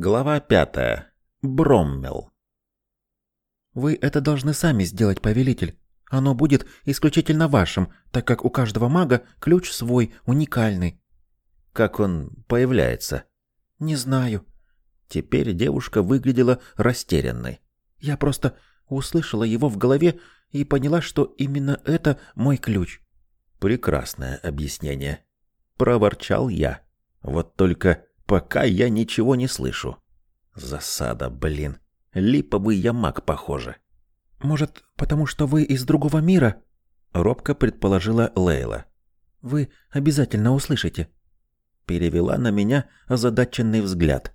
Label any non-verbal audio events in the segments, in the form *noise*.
Глава пятая. Броммел. Вы это должны сами сделать, повелитель. Оно будет исключительно вашим, так как у каждого мага ключ свой, уникальный. Как он появляется? Не знаю. Теперь девушка выглядела растерянной. Я просто услышала его в голове и поняла, что именно это мой ключ. Прекрасное объяснение. Проворчал я. Вот только пока я ничего не слышу. Засада, блин. Липовый я маг, похоже. Может, потому что вы из другого мира? Робко предположила Лейла. Вы обязательно услышите. Перевела на меня озадаченный взгляд.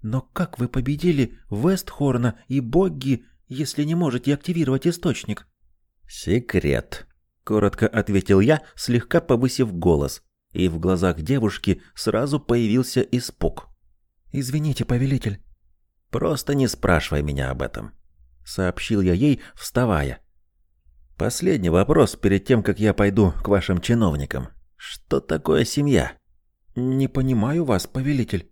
Но как вы победили Вестхорна и Богги, если не можете активировать источник? Секрет, коротко ответил я, слегка повысив голос, и в глазах девушки сразу появился испуг. Извините, повелитель. Просто не спрашивай меня об этом, сообщил я ей, вставая. Последний вопрос перед тем, как я пойду к вашим чиновникам. Что такое семья? Не понимаю вас, повелитель.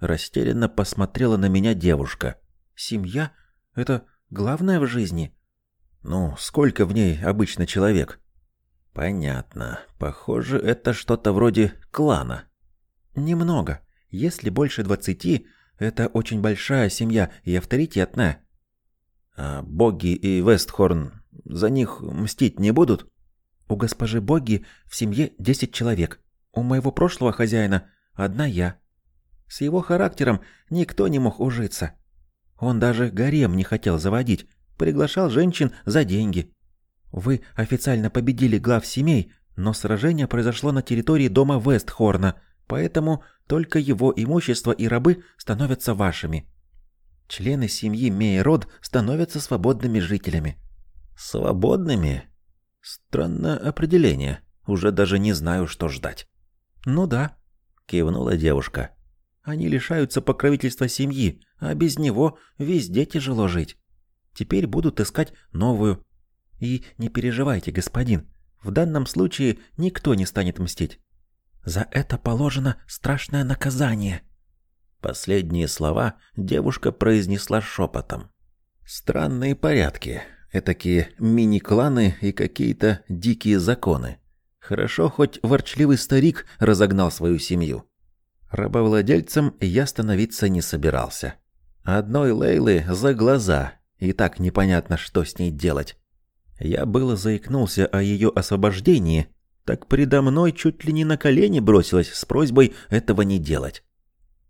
Растерянно посмотрела на меня девушка. Семья это главное в жизни. Ну, сколько в ней обычно человек? Понятно. Похоже, это что-то вроде клана. Немного. Если больше двадцати, это очень большая семья и авторитетная. А Боги и Вестхорн за них мстить не будут? У госпожи Боги в семье десять человек. У моего прошлого хозяина одна я. С его характером никто не мог ужиться. Он даже гарем не хотел заводить, приглашал женщин за деньги. Вы официально победили глав семей, но сражение произошло на территории дома Вестхорна, поэтому только его имущество и рабы становятся вашими. Члены семьи Мейрод становятся свободными жителями. Свободными? Странное определение. Уже даже не знаю, что ждать. Ну да, кивнула девушка. Они лишаются покровительства семьи, а без него везде тяжело жить. Теперь будут искать новую. И не переживайте, господин, в данном случае никто не станет мстить. За это положено страшное наказание. Последние слова девушка произнесла шепотом. Странные порядки, этакие мини-кланы и какие-то дикие законы. Хорошо, хоть ворчливый старик разогнал свою семью. Рабовладельцем я становиться не собирался. Одной Лейлы за глаза, и так непонятно, что с ней делать. Я было заикнулся о ее освобождении, так предо мной чуть ли не на колени бросилась с просьбой этого не делать.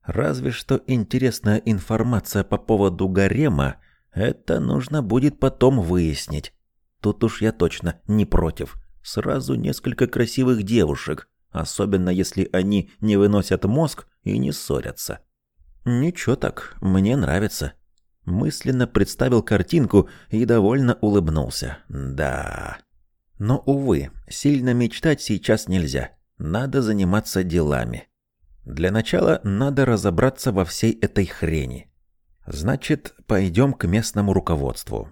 Разве что интересная информация по поводу гарема, это нужно будет потом выяснить. Тут уж я точно не против. Сразу несколько красивых девушек, особенно если они не выносят мозг и не ссорятся. Ничего так, мне нравится. Мысленно представил картинку и довольно улыбнулся. Да. Но, увы, сильно мечтать сейчас нельзя. Надо заниматься делами. Для начала надо разобраться во всей этой хрени. Значит, пойдем к местному руководству.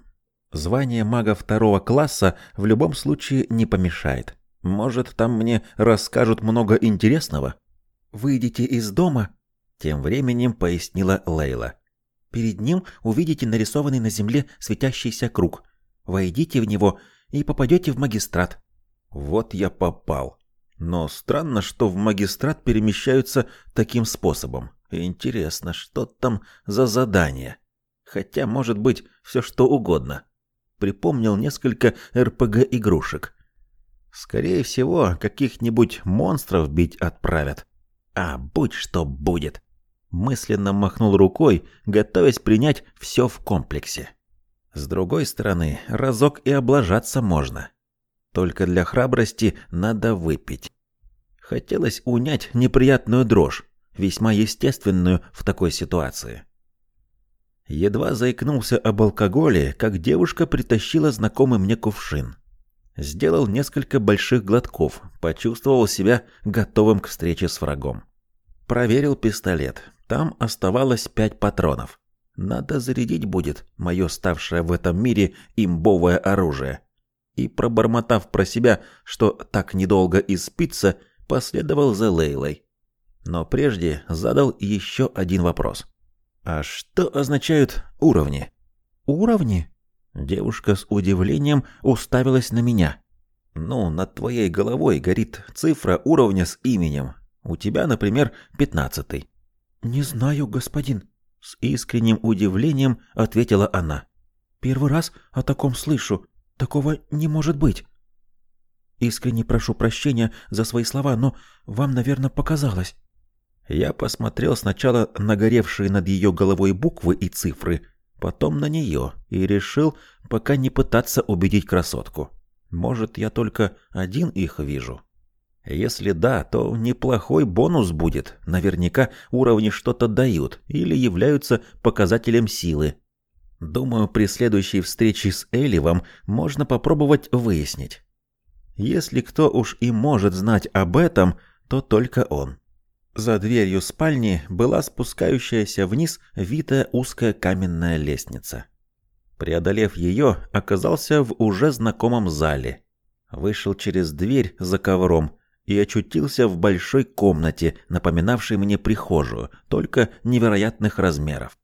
Звание мага второго класса в любом случае не помешает. Может, там мне расскажут много интересного? Выйдите из дома, тем временем пояснила Лейла. Перед ним увидите нарисованный на земле светящийся круг. Войдите в него и попадете в магистрат. Вот я попал. Но странно, что в магистрат перемещаются таким способом. Интересно, что там за задание? Хотя, может быть, все что угодно. Припомнил несколько РПГ-игрушек. Скорее всего, каких-нибудь монстров бить отправят. А будь что будет. Мысленно махнул рукой, готовясь принять все в комплексе. С другой стороны, разок и облажаться можно. Только для храбрости надо выпить. Хотелось унять неприятную дрожь, весьма естественную в такой ситуации. Едва заикнулся об алкоголе, как девушка притащила знакомый мне кувшин. Сделал несколько больших глотков, почувствовал себя готовым к встрече с врагом. Проверил пистолет. Там оставалось пять патронов. Надо зарядить будет мое ставшее в этом мире имбовое оружие. И пробормотав про себя, что так недолго и спится, последовал за Лейлой. Но прежде задал еще один вопрос. А что означают уровни? Уровни? Девушка с удивлением уставилась на меня. Ну, над твоей головой горит цифра уровня с именем. У тебя, например, пятнадцатый. Не знаю, господин. С искренним удивлением ответила она. Первый раз о таком слышу. Такого не может быть. Искренне прошу прощения за свои слова, но вам, наверное, показалось. Я посмотрел сначала на горевшие над ее головой буквы и цифры, потом на нее и решил пока не пытаться убедить красотку. Может, я только один их вижу. Если да, то неплохой бонус будет. Наверняка уровни что-то дают или являются показателем силы. Думаю, при следующей встрече с Эливом можно попробовать выяснить. Если кто уж и может знать об этом, то только он. За дверью спальни была спускающаяся вниз витая узкая каменная лестница. Преодолев ее, оказался в уже знакомом зале. Вышел через дверь за ковром и очутился в большой комнате, напоминавшей мне прихожую, только невероятных размеров.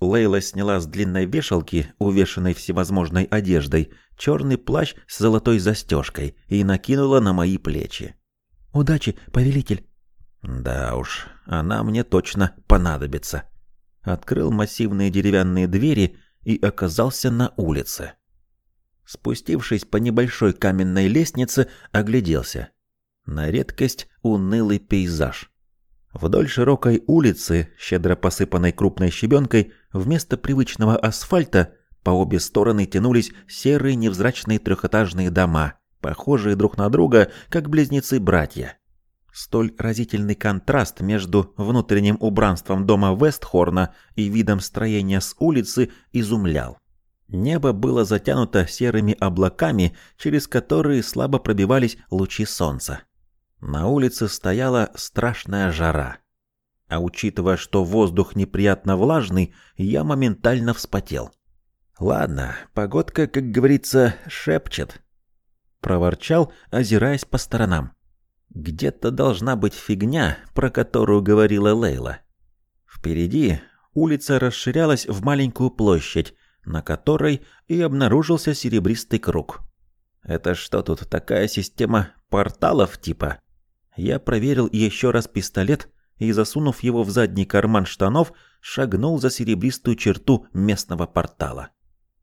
Лейла сняла с длинной вешалки, увешанной всевозможной одеждой, черный плащ с золотой застежкой и накинула на мои плечи. «Удачи, повелитель!» Да уж, она мне точно понадобится. Открыл массивные деревянные двери и оказался на улице. Спустившись по небольшой каменной лестнице, огляделся. На редкость унылый пейзаж. Вдоль широкой улицы, щедро посыпанной крупной щебенкой, вместо привычного асфальта по обе стороны тянулись серые невзрачные трехэтажные дома, похожие друг на друга, как близнецы-братья. Столь разительный контраст между внутренним убранством дома Вестхорна и видом строения с улицы изумлял. Небо было затянуто серыми облаками, через которые слабо пробивались лучи солнца. На улице стояла страшная жара. А учитывая, что воздух неприятно влажный, я моментально вспотел. Ладно, погодка, как говорится, шепчет. Проворчал, озираясь по сторонам. Где-то должна быть фигня, про которую говорила Лейла. Впереди улица расширялась в маленькую площадь, на которой и обнаружился серебристый круг. Это что тут, такая система порталов типа? Я проверил еще раз пистолет и, засунув его в задний карман штанов, шагнул за серебристую черту местного портала.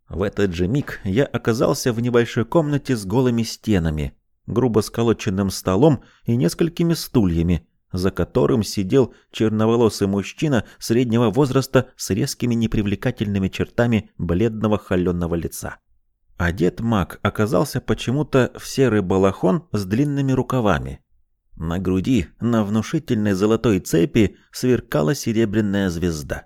В этот же миг я оказался в небольшой комнате с голыми стенами, грубо сколоченным столом и несколькими стульями, за которым сидел черноволосый мужчина среднего возраста с резкими непривлекательными чертами бледного холеного лица. Одет маг оказался почему-то в серый балахон с длинными рукавами. На груди, на внушительной золотой цепи, сверкала серебряная звезда.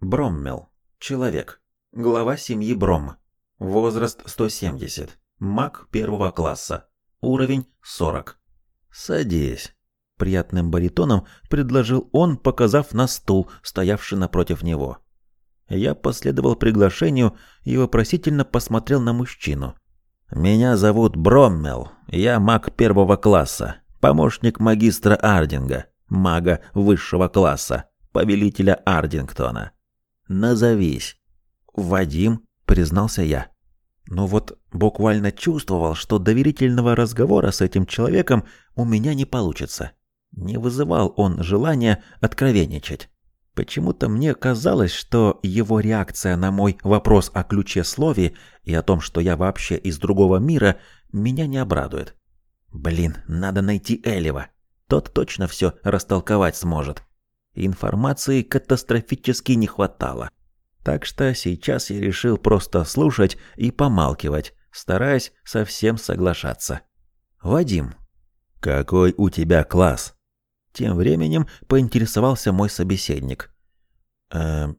Броммел. Человек. Глава семьи Бром. Возраст 170. Маг первого класса. Уровень 40. «Садись», — приятным баритоном предложил он, показав на стул, стоявший напротив него. Я последовал приглашению и вопросительно посмотрел на мужчину. «Меня зовут Броммел. Я маг первого класса, помощник магистра Ардинга, мага высшего класса, повелителя Ардингтона. Назовись». «Вадим», — признался я. Но вот буквально чувствовал, что доверительного разговора с этим человеком у меня не получится. Не вызывал он желания откровенничать. Почему-то мне казалось, что его реакция на мой вопрос о ключе слове и о том, что я вообще из другого мира, меня не обрадует. Блин, надо найти Элева. Тот точно все растолковать сможет. Информации катастрофически не хватало. Так что сейчас я решил просто слушать и помалкивать, стараясь совсем соглашаться. «Вадим, какой у тебя класс?» Тем временем поинтересовался мой собеседник. «Эм...»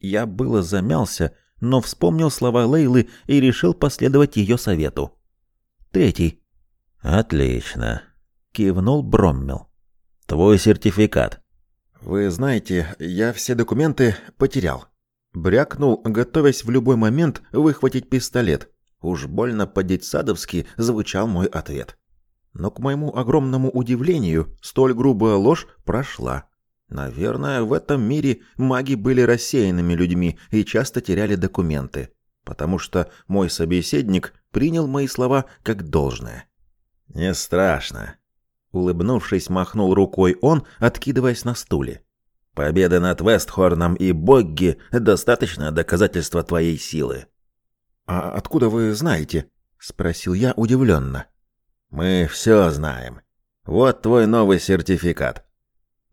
Я было замялся, но вспомнил слова Лейлы и решил последовать ее совету. «Третий». «Отлично», — кивнул Броммел. «Твой сертификат». «Вы знаете, я все документы потерял», Брякнул, готовясь в любой момент выхватить пистолет. Уж больно по-детсадовски звучал мой ответ. Но к моему огромному удивлению, столь грубая ложь прошла. Наверное, в этом мире маги были рассеянными людьми и часто теряли документы, потому что мой собеседник принял мои слова как должное. «Не страшно», — улыбнувшись, махнул рукой он, откидываясь на стуле. «Победа над Вестхорном и Богги — достаточное доказательство твоей силы». «А откуда вы знаете?» — спросил я удивленно. «Мы все знаем. Вот твой новый сертификат».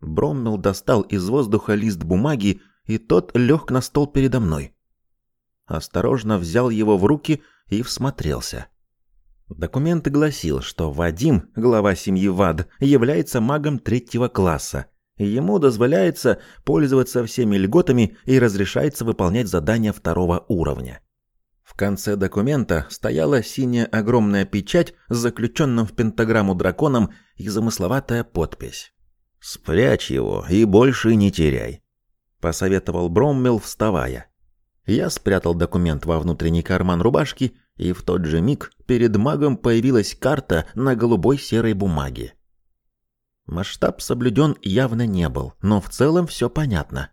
Броммел достал из воздуха лист бумаги, и тот лег на стол передо мной. Осторожно взял его в руки и всмотрелся. Документ гласил, что Вадим, глава семьи Вад, является магом третьего класса, ему дозволяется пользоваться всеми льготами и разрешается выполнять задания второго уровня. В конце документа стояла синяя огромная печать с заключенным в пентаграмму драконом и замысловатая подпись. «Спрячь его и больше не теряй», — посоветовал Броммел, вставая. Я спрятал документ во внутренний карман рубашки, и в тот же миг перед магом появилась карта на голубой серой бумаге. Масштаб соблюден явно не был, но в целом все понятно.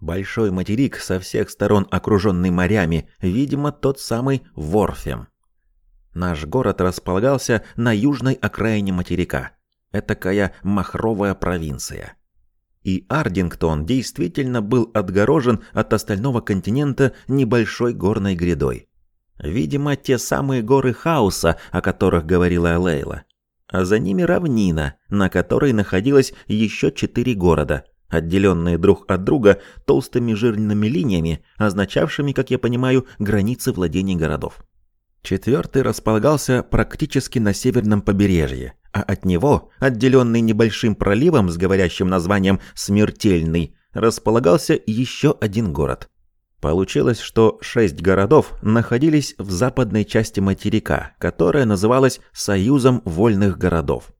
Большой материк со всех сторон окруженный морями, видимо, тот самый Ворфем. Наш город располагался на южной окраине материка этакая махровая провинция. И Ардингтон действительно был отгорожен от остального континента небольшой горной грядой. Видимо, те самые горы хаоса, о которых говорила Лейла. А за ними равнина, на которой находилось еще четыре города, отделенные друг от друга толстыми жирными линиями, означавшими, как я понимаю, границы владений городов. Четвертый располагался практически на северном побережье, а от него, отделенный небольшим проливом с говорящим названием «Смертельный», располагался еще один город. Получилось, что шесть городов находились в западной части материка, которая называлась Союзом вольных городов.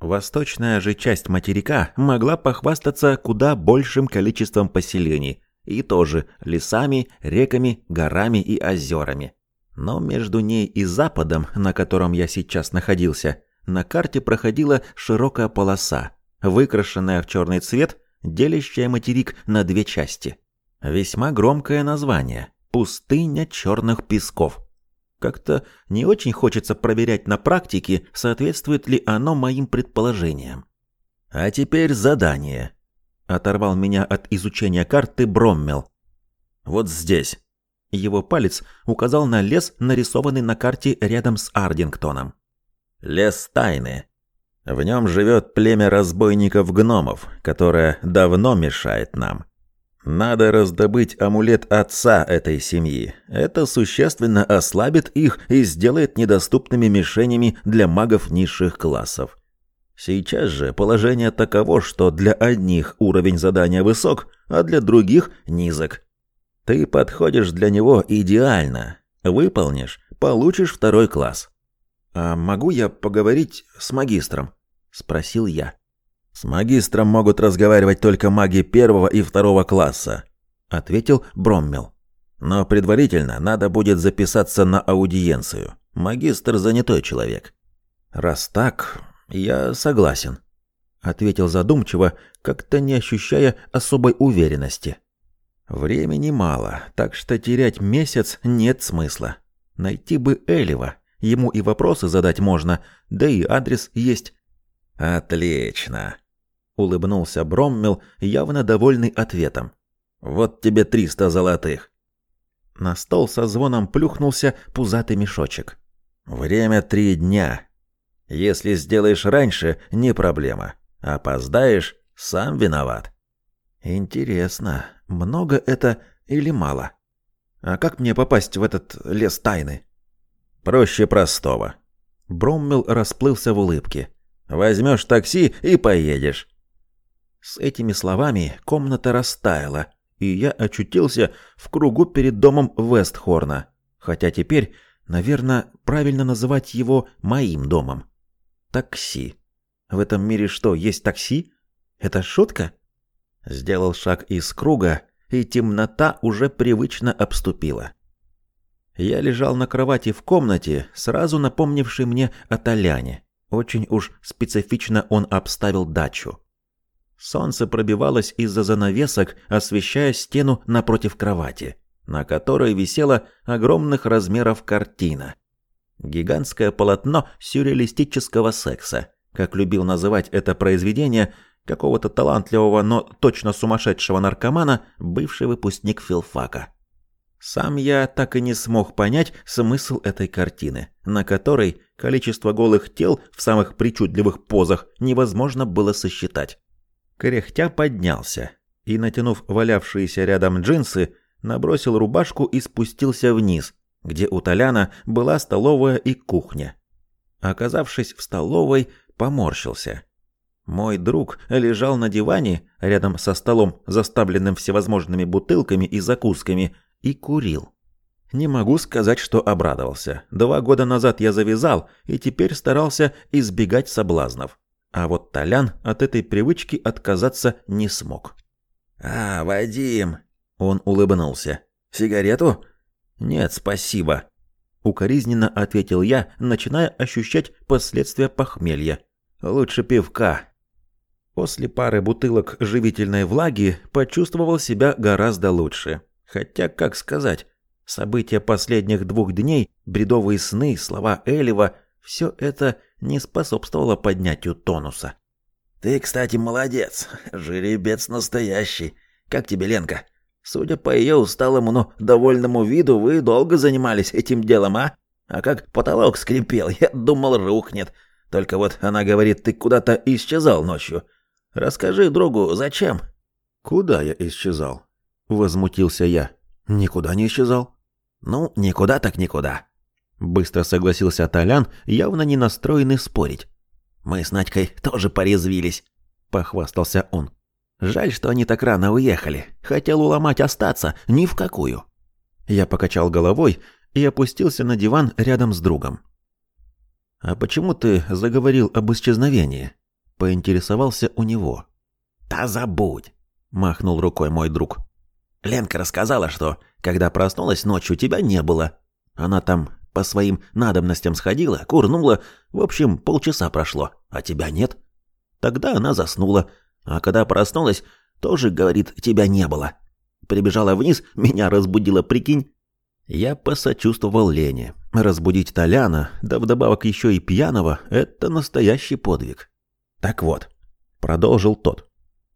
Восточная же часть материка могла похвастаться куда большим количеством поселений, и тоже лесами, реками, горами и озерами. Но между ней и западом, на котором я сейчас находился, на карте проходила широкая полоса, выкрашенная в черный цвет, делящая материк на две части. Весьма громкое название – «Пустыня черных песков». Как-то не очень хочется проверять на практике, соответствует ли оно моим предположениям. А теперь задание. Оторвал меня от изучения карты Броммел. Вот здесь. Его палец указал на лес, нарисованный на карте рядом с Ардингтоном. Лес тайны. В нем живет племя разбойников-гномов, которое давно мешает нам. Надо раздобыть амулет отца этой семьи. Это существенно ослабит их и сделает недоступными мишенями для магов низших классов. Сейчас же положение таково, что для одних уровень задания высок, а для других низок. Ты подходишь для него идеально. Выполнишь, получишь второй класс. «А могу я поговорить с магистром?» – спросил я. «С магистром могут разговаривать только маги первого и второго класса», – ответил Броммел. «Но предварительно надо будет записаться на аудиенцию. Магистр занятой человек». «Раз так, я согласен», — ответил задумчиво, как-то не ощущая особой уверенности. «Времени мало, так что терять месяц нет смысла. Найти бы Элева, Ему и вопросы задать можно, да и адрес есть. Отлично, улыбнулся Броммел, явно довольный ответом. Вот тебе триста золотых. На стол со звоном плюхнулся пузатый мешочек. Время три дня. Если сделаешь раньше, не проблема. Опоздаешь, сам виноват. Интересно, много это или мало? А как мне попасть в этот лес тайны? Проще простого. Броммел расплылся в улыбке. Возьмешь такси и поедешь. С этими словами комната растаяла, и я очутился в кругу перед домом Вестхорна, хотя теперь, наверное, правильно называть его моим домом. Такси. В этом мире что, есть такси? Это шутка? Сделал шаг из круга, и темнота уже привычно обступила. Я лежал на кровати в комнате, сразу напомнившей мне о Толяне. Очень уж специфично он обставил дачу. Солнце пробивалось из-за занавесок, освещая стену напротив кровати, на которой висела огромных размеров картина. Гигантское полотно сюрреалистического секса, как любил называть это произведение какого-то талантливого, но точно сумасшедшего наркомана, бывший выпускник филфака. Сам я так и не смог понять смысл этой картины, на которой количество голых тел в самых причудливых позах невозможно было сосчитать. Кряхтя поднялся и, натянув валявшиеся рядом джинсы, набросил рубашку и спустился вниз, где у Толяна была столовая и кухня. Оказавшись в столовой, поморщился. Мой друг лежал на диване рядом со столом, заставленным всевозможными бутылками и закусками, и курил. Не могу сказать, что обрадовался. Два года назад я завязал и теперь старался избегать соблазнов. А вот Толян от этой привычки отказаться не смог. «А, Вадим!» Он улыбнулся. «Сигарету?» «Нет, спасибо», — укоризненно ответил я, начиная ощущать последствия похмелья. «Лучше пивка». После пары бутылок живительной влаги почувствовал себя гораздо лучше. Хотя, как сказать, события последних двух дней, бредовые сны, слова Элева — все это не способствовало поднятию тонуса. «Ты, кстати, молодец. Жеребец настоящий. Как тебе, Ленка? Судя по ее усталому, но довольному виду, вы долго занимались этим делом, а? А как потолок скрипел, я думал, рухнет. Только вот она говорит, ты куда-то исчезал ночью. Расскажи другу, зачем?» «Куда я исчезал?» — возмутился я. «Никуда не исчезал». «Ну, никуда так никуда. Быстро согласился Толян, явно не настроенный спорить. «Мы с Надькой тоже порезвились», — похвастался он. «Жаль, что они так рано уехали. Хотел уломать остаться, ни в какую». Я покачал головой и опустился на диван рядом с другом. «А почему ты заговорил об исчезновении?» — поинтересовался у него. «Да забудь!» — махнул рукой мой друг. «Ленка рассказала, что, когда проснулась ночью, тебя не было. Она там по своим надобностям сходила, курнула, в общем, полчаса прошло, а тебя нет. Тогда она заснула, а когда проснулась, тоже, говорит, тебя не было. Прибежала вниз, *laughs* меня разбудила, прикинь. Я посочувствовал Лене. Разбудить Толяна, да вдобавок еще и пьяного, это настоящий подвиг. Так вот, продолжил тот.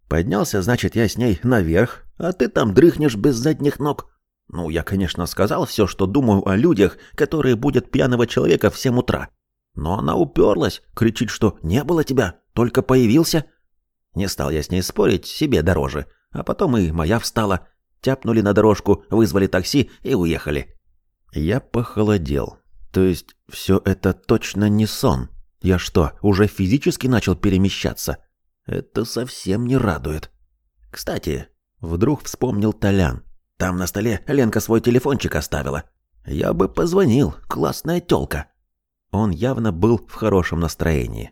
Поднялся, значит, я с ней наверх, а ты там дрыхнешь без задних ног. Ну, я, конечно, сказал все, что думаю о людях, которые будут пьяного человека в семь утра. Но она уперлась, кричит, что не было тебя, только появился. Не стал я с ней спорить, себе дороже. А потом и моя встала. Тяпнули на дорожку, вызвали такси и уехали. Я похолодел. То есть все это точно не сон. Я что, уже физически начал перемещаться? Это совсем не радует. Кстати, вдруг вспомнил Толян. Там на столе Ленка свой телефончик оставила. Я бы позвонил, классная тёлка. Он явно был в хорошем настроении.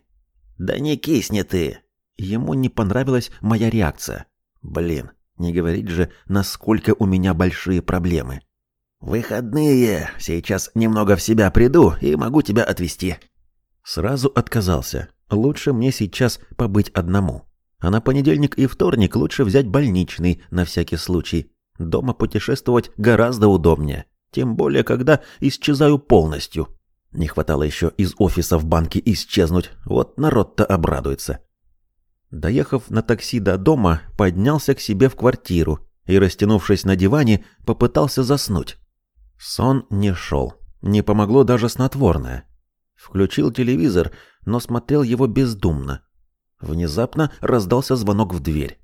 Да не кисни ты. Ему не понравилась моя реакция. Блин, не говорить же, насколько у меня большие проблемы. Выходные. Сейчас немного в себя приду и могу тебя отвезти. Сразу отказался. Лучше мне сейчас побыть одному. А на понедельник и вторник лучше взять больничный на всякий случай. Дома путешествовать гораздо удобнее. Тем более, когда исчезаю полностью. Не хватало еще из офиса в банке исчезнуть. Вот народ-то обрадуется. Доехав на такси до дома, поднялся к себе в квартиру и, растянувшись на диване, попытался заснуть. Сон не шел. Не помогло даже снотворное. Включил телевизор, но смотрел его бездумно. Внезапно раздался звонок в дверь.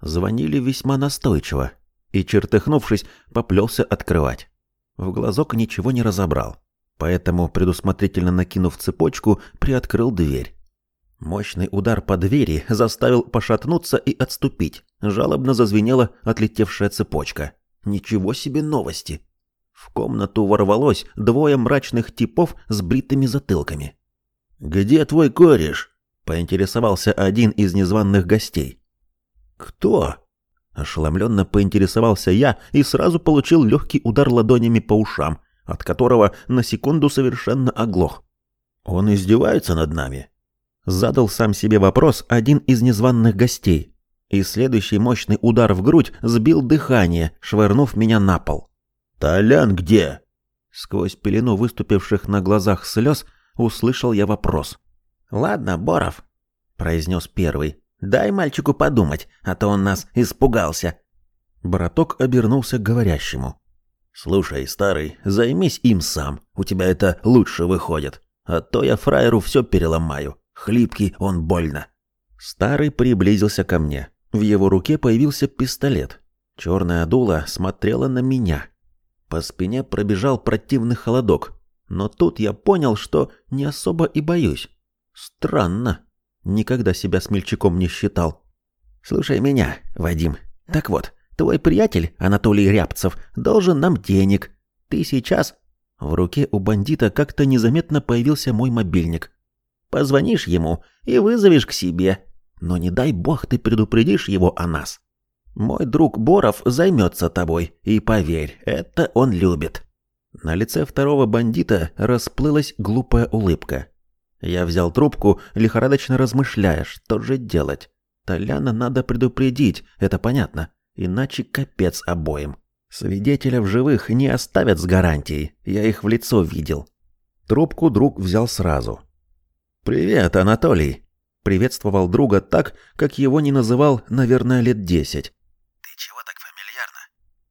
Звонили весьма настойчиво и, чертыхнувшись, поплелся открывать. В глазок ничего не разобрал, поэтому, предусмотрительно накинув цепочку, приоткрыл дверь. Мощный удар по двери заставил пошатнуться и отступить. Жалобно зазвенела отлетевшая цепочка. Ничего себе новости! В комнату ворвалось двое мрачных типов с бритыми затылками. «Где твой кореш?» — поинтересовался один из незваных гостей. «Кто?» Ошеломленно поинтересовался я и сразу получил легкий удар ладонями по ушам, от которого на секунду совершенно оглох. «Он издевается над нами?» Задал сам себе вопрос один из незваных гостей, И следующий мощный удар в грудь сбил дыхание, швырнув меня на пол. «Толян где?» Сквозь пелену выступивших на глазах слез услышал я вопрос. «Ладно, Боров», — произнес первый. «Дай мальчику подумать, а то он нас испугался». Браток обернулся к говорящему. «Слушай, старый, займись им сам. У тебя это лучше выходит. А то я фраеру все переломаю. Хлипкий он больно». Старый приблизился ко мне. В его руке появился пистолет. Черная дуло смотрела на меня. По спине пробежал противный холодок. Но тут я понял, что не особо и боюсь. Странно. Никогда себя смельчаком не считал. «Слушай меня, Вадим. Так вот, твой приятель, Анатолий Рябцев, должен нам денег. Ты сейчас...» В руке у бандита как-то незаметно появился мой мобильник. «Позвонишь ему и вызовешь к себе. Но не дай бог ты предупредишь его о нас. Мой друг Боров займется тобой, и поверь, это он любит». На лице второго бандита расплылась глупая улыбка. Я взял трубку, лихорадочно размышляя, что же делать. Толяна надо предупредить, это понятно, иначе капец обоим. Свидетеля в живых не оставят с гарантией, я их в лицо видел. Трубку друг взял сразу. «Привет, Анатолий!» Приветствовал друга так, как его не называл, наверное, лет десять. «Ты чего так фамильярно?»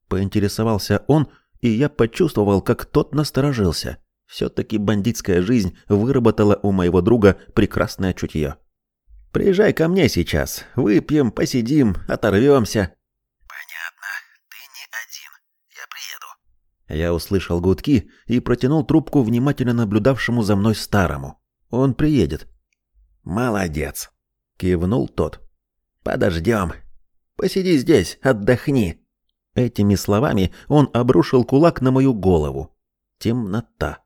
Поинтересовался он, и я почувствовал, как тот насторожился. Все-таки бандитская жизнь выработала у моего друга прекрасное чутье. «Приезжай ко мне сейчас. Выпьем, посидим, оторвемся». «Понятно. Ты не один. Я приеду». Я услышал гудки и протянул трубку внимательно наблюдавшему за мной старому. «Он приедет». «Молодец», — кивнул тот. «Подождем. Посиди здесь, отдохни». Этими словами он обрушил кулак на мою голову. Темнота.